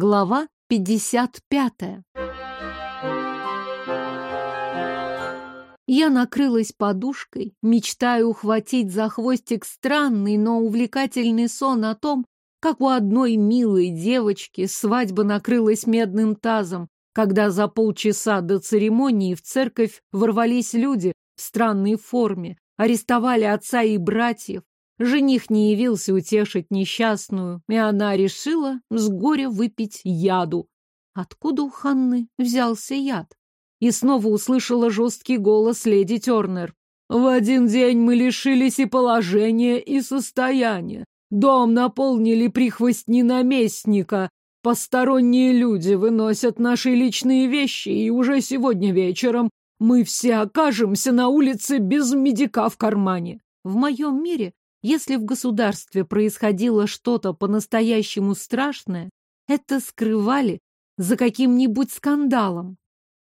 Глава 55. Я накрылась подушкой, мечтая ухватить за хвостик странный, но увлекательный сон о том, как у одной милой девочки свадьба накрылась медным тазом, когда за полчаса до церемонии в церковь ворвались люди в странной форме, арестовали отца и братьев. Жених не явился утешить несчастную, и она решила с горя выпить яду. Откуда у Ханны взялся яд? И снова услышала жесткий голос леди Тернер. «В один день мы лишились и положения, и состояния. Дом наполнили прихвостни наместника. Посторонние люди выносят наши личные вещи, и уже сегодня вечером мы все окажемся на улице без медика в кармане. В моем мире, если в государстве происходило что-то по-настоящему страшное, это скрывали за каким-нибудь скандалом.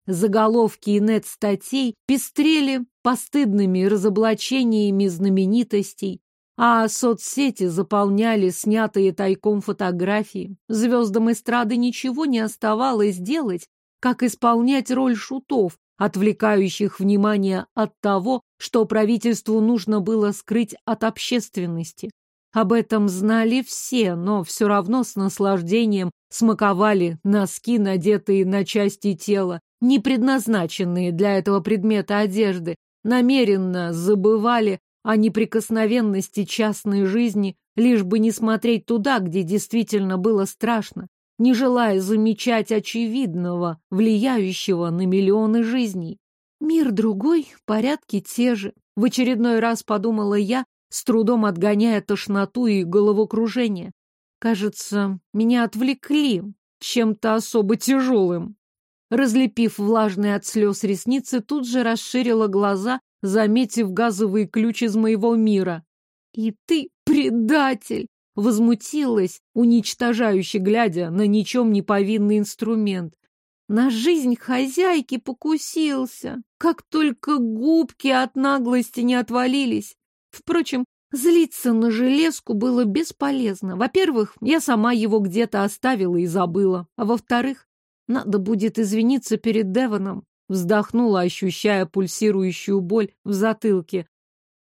Заголовки инет-статей пестрели постыдными разоблачениями знаменитостей, а соцсети заполняли снятые тайком фотографии. Звездам эстрады ничего не оставалось делать, как исполнять роль шутов, отвлекающих внимание от того, что правительству нужно было скрыть от общественности. Об этом знали все, но все равно с наслаждением смаковали носки, надетые на части тела, не предназначенные для этого предмета одежды, намеренно забывали о неприкосновенности частной жизни, лишь бы не смотреть туда, где действительно было страшно, не желая замечать очевидного, влияющего на миллионы жизней. Мир другой, порядки те же. В очередной раз подумала я, с трудом отгоняя тошноту и головокружение. Кажется, меня отвлекли чем-то особо тяжелым. Разлепив влажные от слез ресницы, тут же расширила глаза заметив газовый ключ из моего мира. «И ты предатель!» — возмутилась, уничтожающе глядя на ничем не повинный инструмент. На жизнь хозяйки покусился, как только губки от наглости не отвалились. Впрочем, злиться на железку было бесполезно. Во-первых, я сама его где-то оставила и забыла. А во-вторых, надо будет извиниться перед Девоном. Вздохнула, ощущая пульсирующую боль в затылке.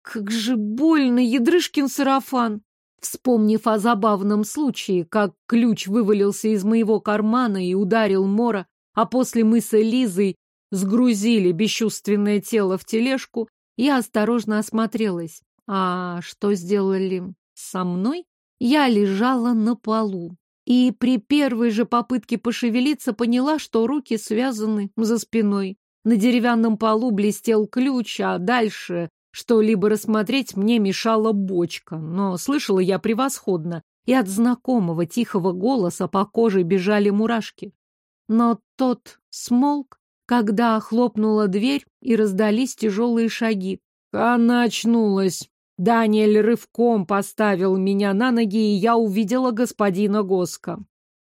Как же больно, ядрышкин сарафан! Вспомнив о забавном случае, как ключ вывалился из моего кармана и ударил Мора, а после мы с Элизой сгрузили бесчувственное тело в тележку, я осторожно осмотрелась. А что сделали со мной? Я лежала на полу и при первой же попытке пошевелиться поняла, что руки связаны за спиной. На деревянном полу блестел ключ, а дальше что-либо рассмотреть мне мешала бочка, но слышала я превосходно, и от знакомого тихого голоса по коже бежали мурашки. Но тот смолк, когда хлопнула дверь и раздались тяжелые шаги. Она очнулась. Даниэль рывком поставил меня на ноги, и я увидела господина Госка.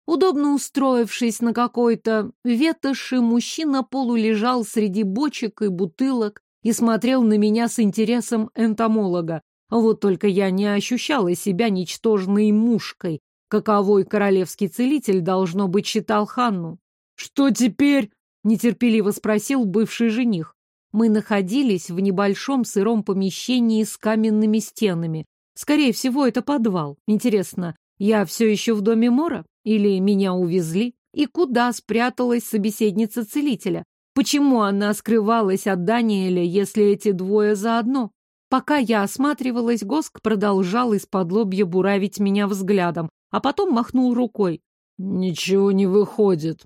Удобно устроившись на какой-то ветоши, мужчина полулежал среди бочек и бутылок и смотрел на меня с интересом энтомолога. Вот только я не ощущала себя ничтожной мушкой, каковой королевский целитель, должно быть, считал Ханну. «Что теперь?» — нетерпеливо спросил бывший жених. Мы находились в небольшом сыром помещении с каменными стенами. Скорее всего, это подвал. Интересно, я все еще в доме Мора? Или меня увезли? И куда спряталась собеседница целителя? Почему она скрывалась от Даниэля, если эти двое заодно? Пока я осматривалась, Госк продолжал из-под лобья буравить меня взглядом, а потом махнул рукой. «Ничего не выходит».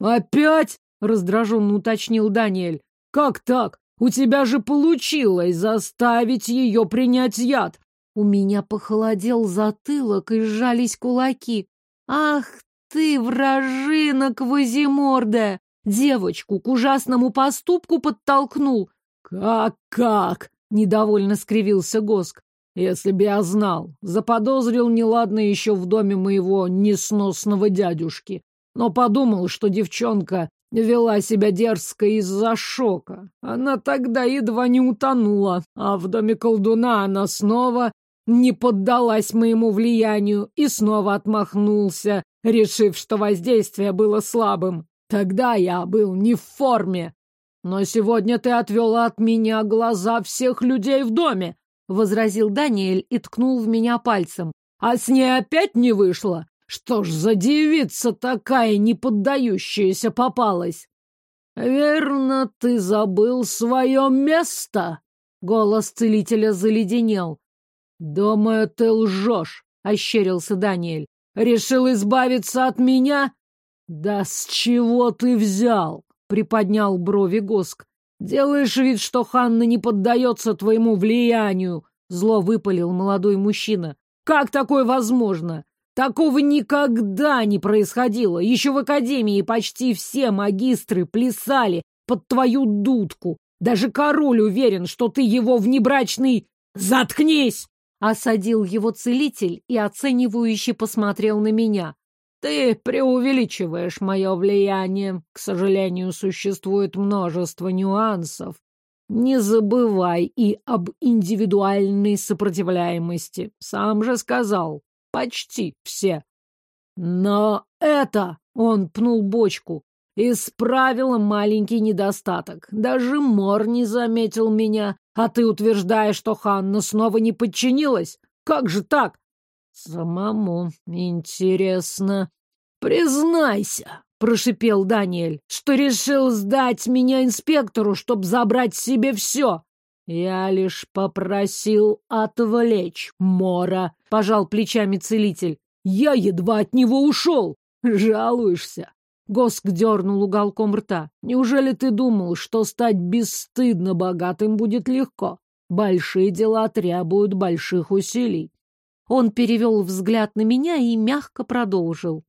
«Опять?» — раздраженно уточнил Даниэль. «Как так? У тебя же получилось заставить ее принять яд!» У меня похолодел затылок и сжались кулаки. «Ах ты, вражина Квазиморда! Девочку к ужасному поступку подтолкнул!» «Как-как?» — недовольно скривился Госк. «Если б я знал, заподозрил неладно еще в доме моего несносного дядюшки, но подумал, что девчонка Вела себя дерзко из-за шока. Она тогда едва не утонула, а в доме колдуна она снова не поддалась моему влиянию и снова отмахнулся, решив, что воздействие было слабым. Тогда я был не в форме. Но сегодня ты отвела от меня глаза всех людей в доме, — возразил Даниэль и ткнул в меня пальцем. А с ней опять не вышло. Что ж за девица такая неподдающаяся попалась? Верно, ты забыл свое место? Голос целителя заледенел. Думаю, ты лжешь, — ощерился Даниэль. Решил избавиться от меня? Да с чего ты взял? Приподнял брови Госк. Делаешь вид, что Ханна не поддается твоему влиянию, зло выпалил молодой мужчина. Как такое возможно? Такого никогда не происходило. Еще в академии почти все магистры плясали под твою дудку. Даже король уверен, что ты его внебрачный... Заткнись! Осадил его целитель и оценивающе посмотрел на меня. Ты преувеличиваешь мое влияние. К сожалению, существует множество нюансов. Не забывай и об индивидуальной сопротивляемости. Сам же сказал, почти все. Но это, он пнул бочку, исправило маленький недостаток. Даже Мор не заметил меня, а ты утверждаешь, что Ханна снова не подчинилась? Как же так? Самому интересно. Признайся, прошипел Даниэль, что решил сдать меня инспектору, чтобы забрать себе все. Я лишь попросил отвлечь Мора, пожал плечами целитель. Я едва от него ушел. Жалуешься? Госк дернул уголком рта. Неужели ты думал, что стать бесстыдно богатым будет легко? Большие дела требуют больших усилий. Он перевел взгляд на меня и мягко продолжил.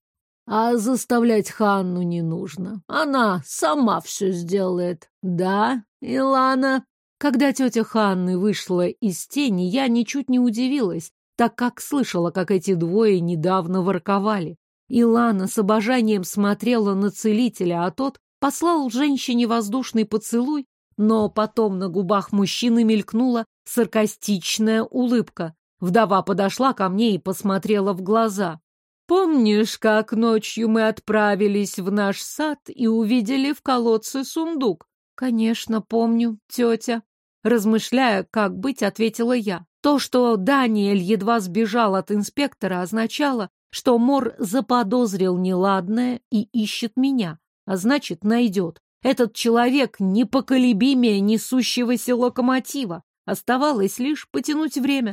А заставлять Ханну не нужно. Она сама все сделает. Да, Илана? Когда тетя Ханны вышла из тени, я ничуть не удивилась, так как слышала, как эти двое недавно ворковали. Илана с обожанием смотрела на целителя, а тот послал женщине воздушный поцелуй, но потом на губах мужчины мелькнула саркастичная улыбка. Вдова подошла ко мне и посмотрела в глаза. «Помнишь, как ночью мы отправились в наш сад и увидели в колодце сундук?» «Конечно, помню, тетя». Размышляя, как быть, ответила я. То, что Даниэль едва сбежал от инспектора, означало, что Мор заподозрил неладное и ищет меня, а значит, найдет. Этот человек непоколебимее несущегося локомотива. Оставалось лишь потянуть время.